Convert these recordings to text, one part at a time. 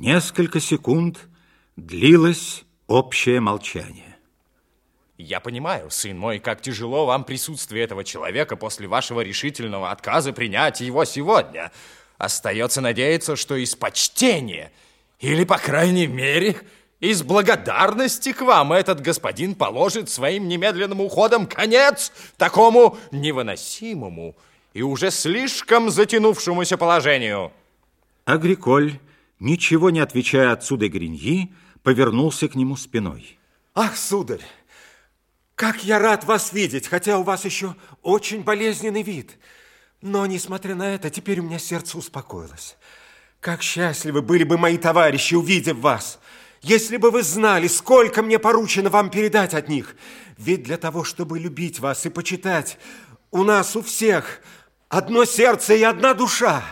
Несколько секунд длилось общее молчание. Я понимаю, сын мой, как тяжело вам присутствие этого человека после вашего решительного отказа принять его сегодня. Остается надеяться, что из почтения, или, по крайней мере, из благодарности к вам этот господин положит своим немедленным уходом конец такому невыносимому и уже слишком затянувшемуся положению. Агриколь, ничего не отвечая отцу де Гриньи, повернулся к нему спиной. Ах, сударь, как я рад вас видеть, хотя у вас еще очень болезненный вид. Но, несмотря на это, теперь у меня сердце успокоилось. Как счастливы были бы мои товарищи, увидев вас. Если бы вы знали, сколько мне поручено вам передать от них. Ведь для того, чтобы любить вас и почитать, у нас у всех одно сердце и одна душа.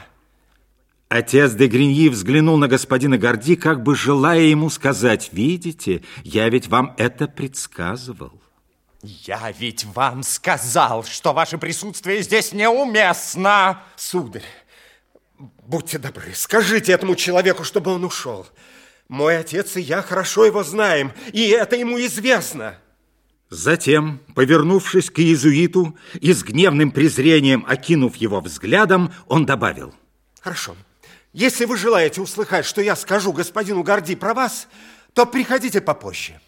Отец де Гриньи взглянул на господина Горди, как бы желая ему сказать, «Видите, я ведь вам это предсказывал». Я ведь вам сказал, что ваше присутствие здесь неуместно. Сударь, будьте добры, скажите этому человеку, чтобы он ушел. Мой отец и я хорошо его знаем, и это ему известно. Затем, повернувшись к иезуиту и с гневным презрением окинув его взглядом, он добавил. Хорошо. Если вы желаете услыхать, что я скажу господину Горди про вас, то приходите попозже.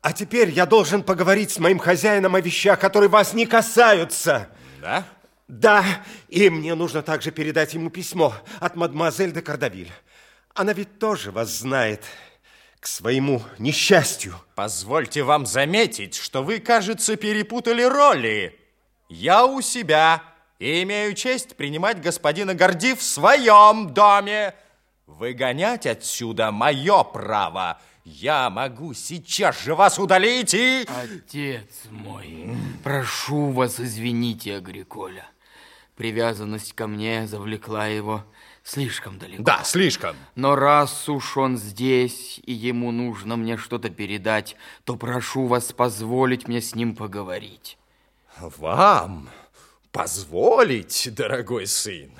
А теперь я должен поговорить с моим хозяином о вещах, которые вас не касаются. Да? Да, и мне нужно также передать ему письмо от мадемуазель де Кардавиль. Она ведь тоже вас знает к своему несчастью. Позвольте вам заметить, что вы, кажется, перепутали роли. Я у себя и имею честь принимать господина Горди в своем доме. Выгонять отсюда мое право – я могу сейчас же вас удалить и... Отец мой, прошу вас, извините Агриколя. Привязанность ко мне завлекла его слишком далеко. Да, слишком. Но раз уж он здесь, и ему нужно мне что-то передать, то прошу вас позволить мне с ним поговорить. Вам позволить, дорогой сын?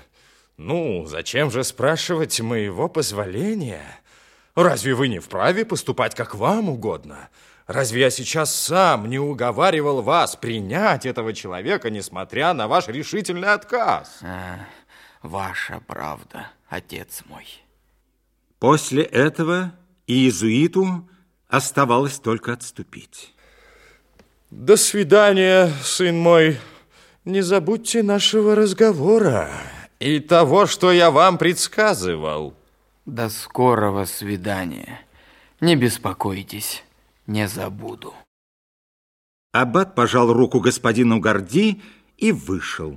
Ну, зачем же спрашивать моего позволения? Разве вы не вправе поступать, как вам угодно? Разве я сейчас сам не уговаривал вас принять этого человека, несмотря на ваш решительный отказ? А, ваша правда, отец мой. После этого иезуиту оставалось только отступить. До свидания, сын мой. Не забудьте нашего разговора и того, что я вам предсказывал. До скорого свидания. Не беспокойтесь, не забуду. Аббат пожал руку господину Горди и вышел.